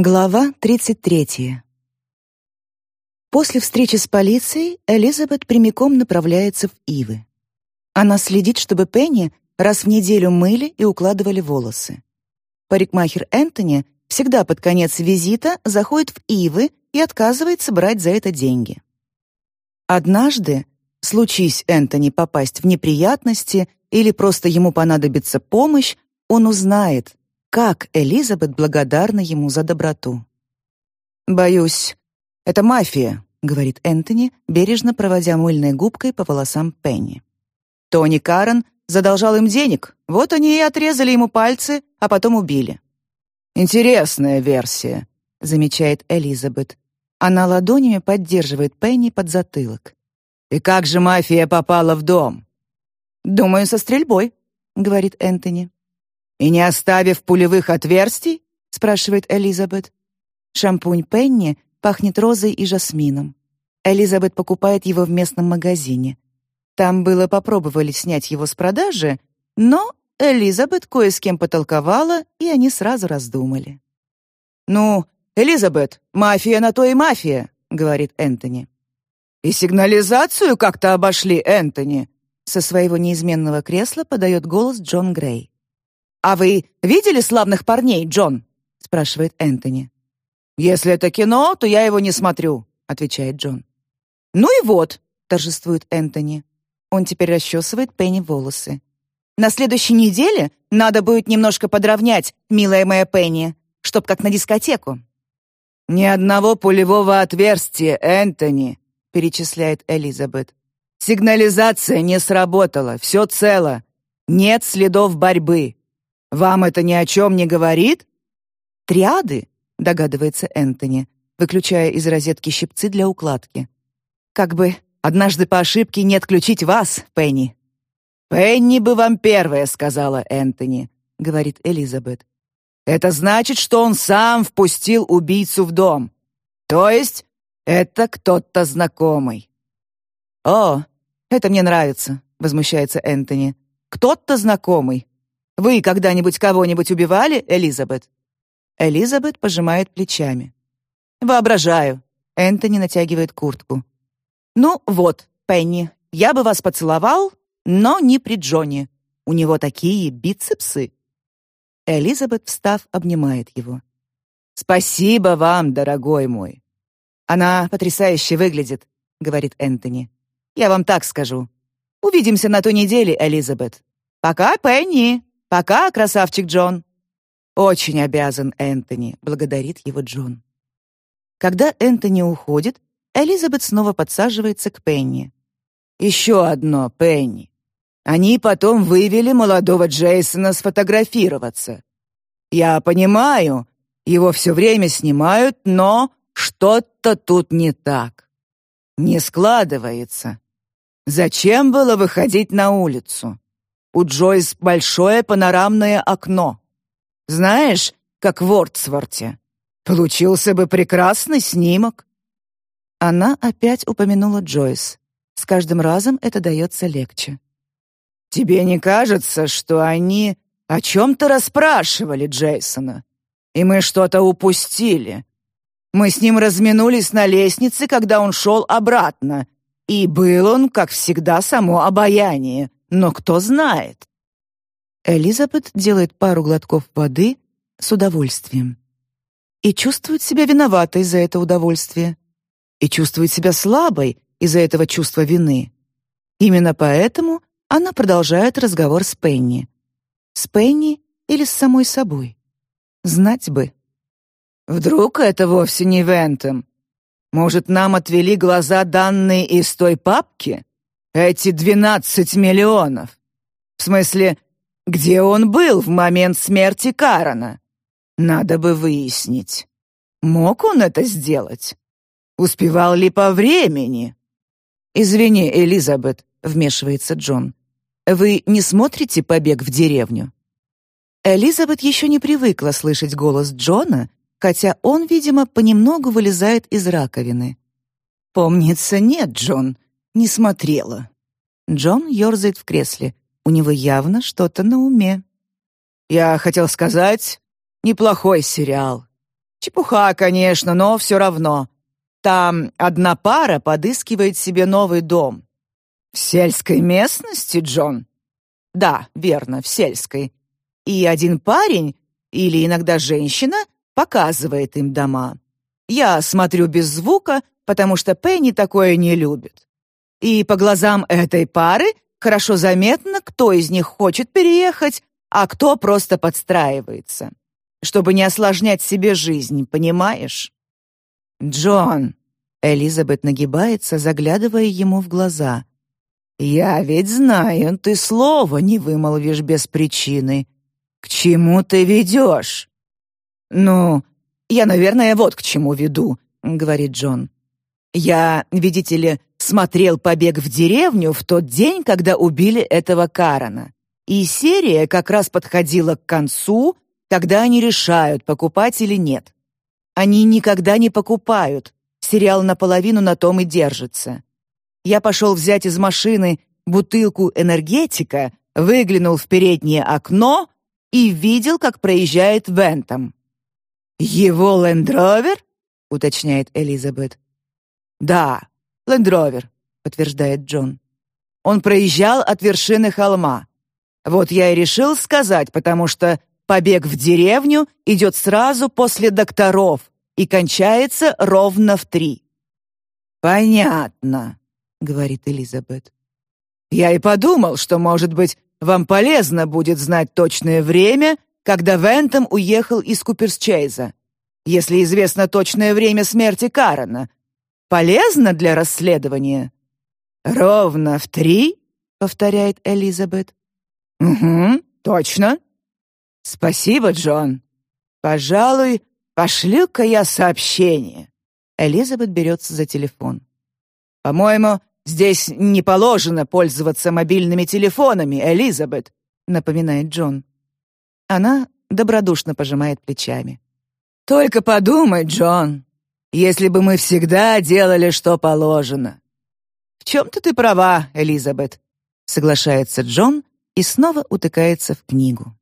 Глава 33. После встречи с полицией Элизабет прямиком направляется в Ивы. Она следит, чтобы Пенни раз в неделю мыли и укладывали волосы. Парикмахер Энтони всегда под конец визита заходит в Ивы и отказывается брать за это деньги. Однажды, случись Энтони попасть в неприятности или просто ему понадобится помощь, он узнает, как Элизабет благодарна ему за доброту. «Боюсь, это мафия», — говорит Энтони, бережно проводя мыльной губкой по волосам Пенни. Тони Карен задолжал им денег, вот они и отрезали ему пальцы, а потом убили. «Интересная версия», — замечает Элизабет. Она ладонями поддерживает Пенни под затылок. «И как же мафия попала в дом?» «Думаю, со стрельбой», — говорит Энтони. «И не оставив пулевых отверстий?» — спрашивает Элизабет. Шампунь Пенни пахнет розой и жасмином. Элизабет покупает его в местном магазине. Там было попробовали снять его с продажи, но Элизабет кое с кем потолковала, и они сразу раздумали. «Ну, Элизабет, мафия на то и мафия», — говорит Энтони. «И сигнализацию как-то обошли, Энтони», — со своего неизменного кресла подает голос Джон Грей. «А вы видели славных парней, Джон?» — спрашивает Энтони. «Если это кино, то я его не смотрю», — отвечает Джон. «Ну и вот», — торжествует Энтони. Он теперь расчесывает Пенни волосы. «На следующей неделе надо будет немножко подровнять, милая моя Пенни, чтоб как на дискотеку». «Ни одного пулевого отверстия, Энтони», — перечисляет Элизабет. «Сигнализация не сработала, все цело. Нет следов борьбы. Вам это ни о чем не говорит?» «Триады», — догадывается Энтони, выключая из розетки щипцы для укладки. «Как бы однажды по ошибке не отключить вас, Пенни». «Пенни бы вам первая сказала, Энтони», — говорит Элизабет. «Это значит, что он сам впустил убийцу в дом. То есть это кто-то знакомый». «О, это мне нравится», — возмущается Энтони. «Кто-то знакомый. Вы когда-нибудь кого-нибудь убивали, Элизабет?» Элизабет пожимает плечами. «Воображаю». Энтони натягивает куртку. «Ну вот, Пенни, я бы вас поцеловал, но не при Джоне. У него такие бицепсы». Элизабет, встав, обнимает его. «Спасибо вам, дорогой мой». «Она потрясающе выглядит», — говорит Энтони. «Я вам так скажу. Увидимся на той неделе, Элизабет. Пока, Пенни!» «Пока, красавчик Джон!» «Очень обязан, Энтони», — благодарит его Джон. Когда Энтони уходит, Элизабет снова подсаживается к Пенни. «Еще одно, Пенни. Они потом вывели молодого Джейсона сфотографироваться. Я понимаю, его все время снимают, но что-то тут не так. Не складывается. Зачем было выходить на улицу? У Джойс большое панорамное окно. Знаешь, как в Вордсворте. Получился бы прекрасный снимок. Она опять упомянула Джойс. С каждым разом это дается легче. «Тебе не кажется, что они о чем-то расспрашивали Джейсона? И мы что-то упустили? Мы с ним разминулись на лестнице, когда он шел обратно, и был он, как всегда, само обаяние. Но кто знает? Элизабет делает пару глотков воды с удовольствием. И чувствует себя виноватой за это удовольствие. И чувствует себя слабой из-за этого чувства вины. Именно поэтому она продолжает разговор с Пенни. С Пенни или с самой собой? Знать бы. Вдруг это вовсе не Вентом? Может, нам отвели глаза данные из той папки? Эти двенадцать миллионов. В смысле, где он был в момент смерти Карана? Надо бы выяснить. Мог он это сделать? Успевал ли по времени? Извини, Элизабет, вмешивается Джон. Вы не смотрите побег в деревню? Элизабет еще не привыкла слышать голос Джона, хотя он, видимо, понемногу вылезает из раковины. Помнится, нет, Джон, не смотрела. Джон ерзает в кресле. У него явно что-то на уме. Я хотел сказать, неплохой сериал. Чепуха, конечно, но все равно. Там одна пара подыскивает себе новый дом. В сельской местности, Джон? Да, верно, в сельской. И один парень, или иногда женщина, показывает им дома. Я смотрю без звука, потому что Пенни такое не любит. И по глазам этой пары хорошо заметно, кто из них хочет переехать, а кто просто подстраивается. Чтобы не осложнять себе жизнь, понимаешь? Джон, Элизабет нагибается, заглядывая ему в глаза. Я ведь знаю, ты слова не вымолвишь без причины. К чему ты ведешь? Ну, я, наверное, вот к чему веду, говорит Джон. Я, видите ли, смотрел «Побег в деревню» в тот день, когда убили этого Карана. И серия как раз подходила к концу, когда они решают, покупать или нет. Они никогда не покупают. Сериал наполовину на том и держится. Я пошел взять из машины бутылку энергетика, выглянул в переднее окно и видел, как проезжает Вентом. «Его лендровер?» — уточняет Элизабет. «Да, лендровер», — подтверждает Джон. «Он проезжал от вершины холма. Вот я и решил сказать, потому что побег в деревню идет сразу после докторов и кончается ровно в три». «Понятно», — говорит Элизабет. «Я и подумал, что, может быть, вам полезно будет знать точное время, когда Вентом уехал из Куперсчейза, если известно точное время смерти Карена. Полезно для расследования?» «Ровно в три?» — повторяет Элизабет. «Угу, точно». «Спасибо, Джон. Пожалуй, пошлю-ка я сообщение». Элизабет берется за телефон. «По-моему, здесь не положено пользоваться мобильными телефонами, Элизабет», напоминает Джон. Она добродушно пожимает плечами. «Только подумай, Джон, если бы мы всегда делали, что положено». «В чем-то ты права, Элизабет», соглашается Джон и снова утыкается в книгу.